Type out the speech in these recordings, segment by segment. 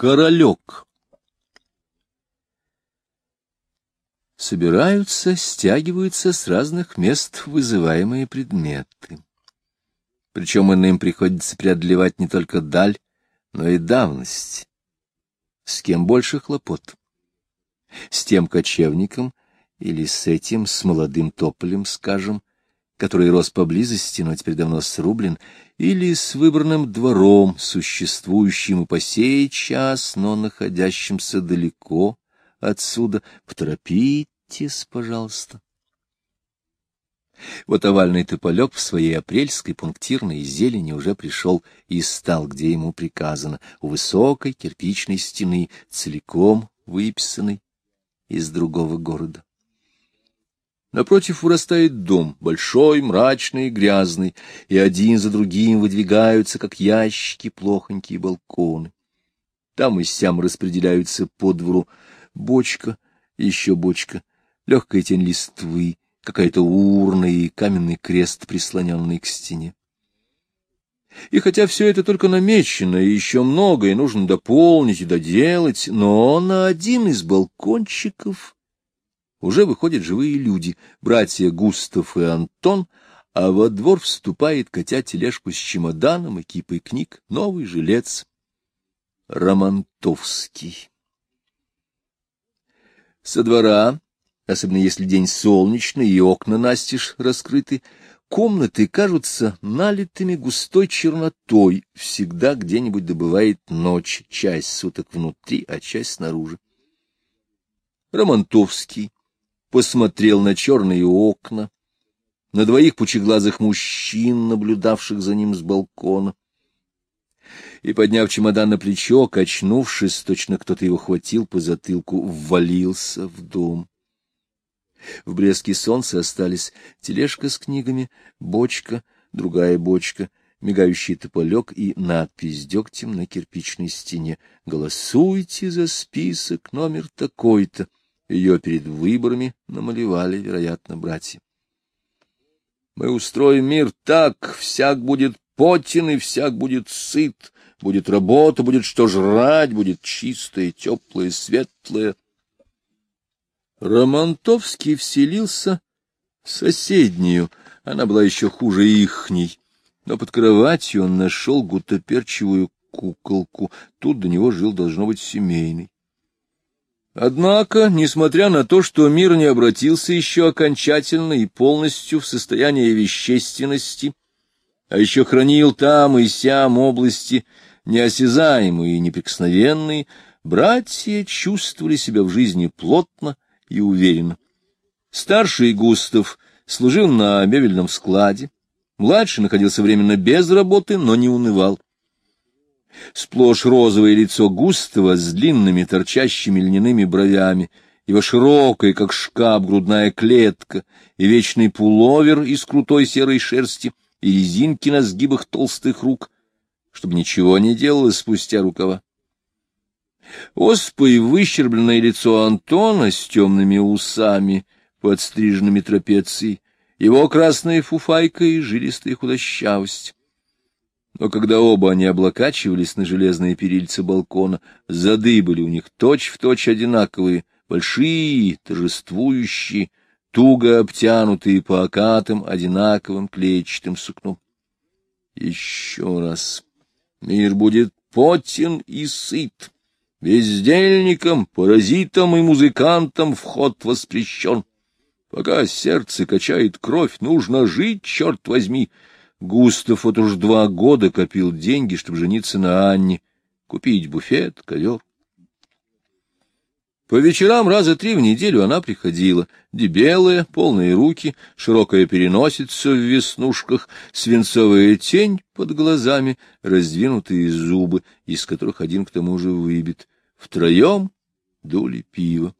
Королек. Собираются, стягиваются с разных мест вызываемые предметы. Причем иным приходится преодолевать не только даль, но и давность. С кем больше хлопот? С тем кочевником или с этим, с молодым тополем, скажем, который рос поблизости, но теперь давно срублен, или с выбранным двором, существующим и по сей час, но находящимся далеко отсюда. Поторопитесь, пожалуйста. Вот овальный тополек в своей апрельской пунктирной зелени уже пришел и стал, где ему приказано, у высокой кирпичной стены, целиком выписанной из другого города. Напротив вырастает дом, большой, мрачный грязный, и один за другим выдвигаются, как ящики, плохонькие балконы. Там и сям распределяются по двору бочка, еще бочка, легкая тень листвы, какая-то урна и каменный крест, прислоненный к стене. И хотя все это только намечено, и еще многое нужно дополнить и доделать, но на один из балкончиков уже выходят живые люди, братья Густав и Антон, а во двор вступает, катя тележку с чемоданом и кипой книг, новый жилец Романтовский. Со двора, особенно если день солнечный и окна настежь раскрыты, комнаты кажутся налитыми густой чернотой, всегда где-нибудь добывает ночь, часть суток внутри, а часть снаружи. Романтовский посмотрел на черные окна, на двоих пучеглазых мужчин, наблюдавших за ним с балкона. И, подняв чемодан на плечо, качнувшись, точно кто-то его хватил по затылку, ввалился в дом. В блеске солнца остались тележка с книгами, бочка, другая бочка, мигающий тополек и надпись дегтем на кирпичной стене. «Голосуйте за список номер такой-то». Ее перед выборами намалевали, вероятно, братья. Мы устроим мир так, всяк будет потен и всяк будет сыт, будет работа, будет что жрать, будет чистое, теплое, светлое. Романтовский вселился в соседнюю, она была еще хуже ихней, но под кроватью он нашел гутоперчивую куколку, тут до него жил, должно быть, семейный. Однако, несмотря на то, что мир не обратился еще окончательно и полностью в состояние вещественности, а еще хранил там и сям области неосязаемые и неприкосновенные, братья чувствовали себя в жизни плотно и уверенно. Старший Густав служил на мебельном складе, младший находился временно без работы, но не унывал. Сплошь розовое лицо густого с длинными торчащими льняными бровями, его широкая, как шкаф, грудная клетка и вечный пуловер из крутой серой шерсти и резинки на сгибах толстых рук, чтобы ничего не делалось спустя рукава. Оспой выщербленное лицо Антона с темными усами, подстриженными трапецией, его красная фуфайка и жилистая худощавость. Но когда оба они облокачивались на железные перильца балкона, зады были у них точь-в-точь точь одинаковые, большие, торжествующие, туго обтянутые по окатым одинаковым клетчатым сукном. Еще раз. Мир будет потен и сыт. Бездельникам, паразитам и музыкантам вход воспрещен. Пока сердце качает кровь, нужно жить, черт возьми, Густав вот уж два года копил деньги, чтобы жениться на Анне, купить буфет, ковер. По вечерам раза три в неделю она приходила, дебелая, полные руки, широкая переносица в веснушках, свинцовая тень под глазами, раздвинутые зубы, из которых один к тому же выбит. Втроем дули пиво.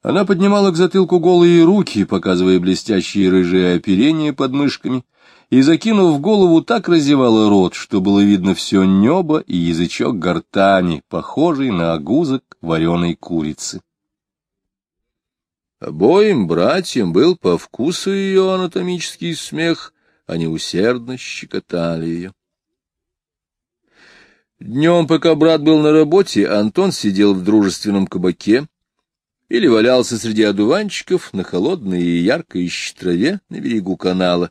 Она поднимала к затылку голые руки, показывая блестящие рыжие оперения под мышками, и, закинув голову, так разевала рот, что было видно все небо и язычок гортани, похожий на огузок вареной курицы. Обоим братьям был по вкусу ее анатомический смех, они усердно щекотали ее. Днем, пока брат был на работе, Антон сидел в дружественном кабаке или валялся среди одуванчиков на холодной и яркой траве на берегу канала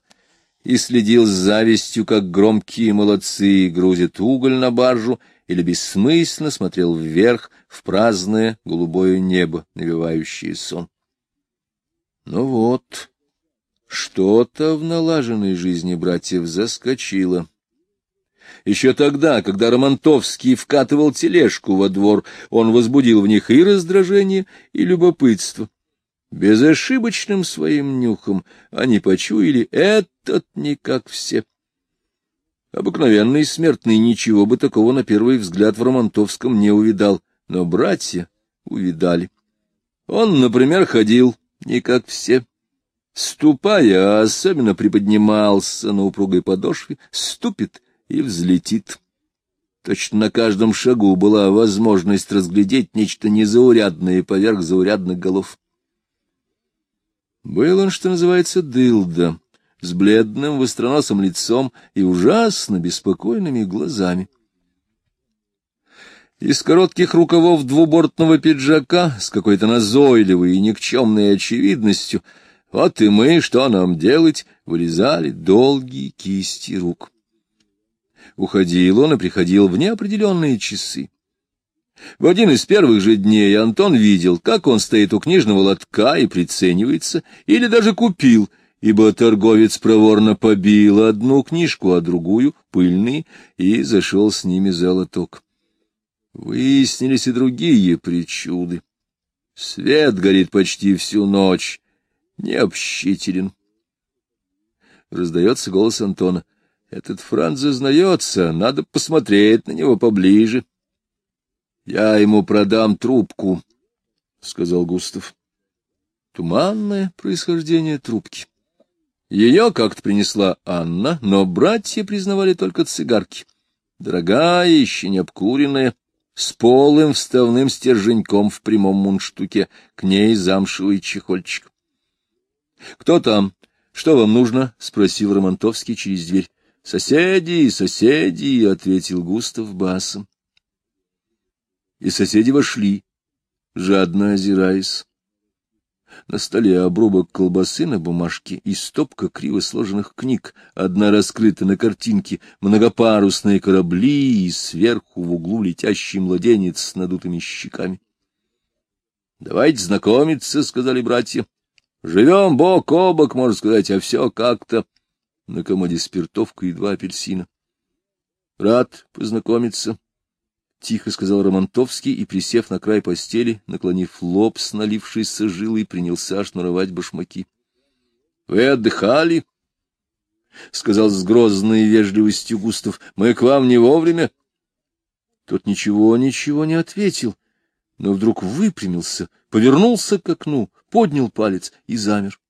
и следил с завистью, как громкие молодцы грузят уголь на баржу или бессмысленно смотрел вверх в праздное голубое небо, навевающее сон. Ну вот, что-то в налаженной жизни братьев заскочило. Еще тогда, когда Романтовский вкатывал тележку во двор, он возбудил в них и раздражение, и любопытство. Безошибочным своим нюхом они почуяли этот не как все. Обыкновенный смертный ничего бы такого на первый взгляд в Романтовском не увидал, но братья увидали. Он, например, ходил не как все. Ступая, особенно приподнимался на упругой подошве, ступит и взлетит. Точно на каждом шагу была возможность разглядеть нечто незаурядное поверх заурядных голов. Был он, что называется, дылда, с бледным востроносым лицом и ужасно беспокойными глазами. Из коротких рукавов двубортного пиджака с какой-то назойливой и никчемной очевидностью «Вот и мы, что нам делать?» вылезали долгие кисти рук. Уходил он и приходил в неопределенные часы. В один из первых же дней Антон видел, как он стоит у книжного лотка и приценивается, или даже купил, ибо торговец проворно побил одну книжку, а другую, пыльные, и зашел с ними за лоток. Выяснились и другие причуды. Свет горит почти всю ночь, необщителен. Раздается голос Антона. Этот Франц зазнается, надо посмотреть на него поближе. — Я ему продам трубку, — сказал Густав. Туманное происхождение трубки. Ее как-то принесла Анна, но братья признавали только цигарки. Дорогая, еще не обкуренная, с полым вставным стерженьком в прямом мундштуке, к ней замшевый чехольчик. — Кто там? Что вам нужно? — спросил Романтовский через дверь. — Соседи, соседи, — ответил Густав басом. И соседи вошли, жадно озираясь. На столе обрубок колбасы на бумажке и стопка криво сложенных книг, одна раскрыта на картинке, многопарусные корабли и сверху в углу летящий младенец с надутыми щеками. — Давайте знакомиться, — сказали братья. — Живем бок о бок, можно сказать, а все как-то на комоде спиртовка и два апельсина. — Рад познакомиться, — тихо сказал Романтовский и, присев на край постели, наклонив лоб с налившейся жилой, принялся шнуровать башмаки. — Вы отдыхали? — сказал с грозной вежливостью Густав. — Мы к вам не вовремя. Тот ничего, ничего не ответил, но вдруг выпрямился, повернулся к окну, поднял палец и замер.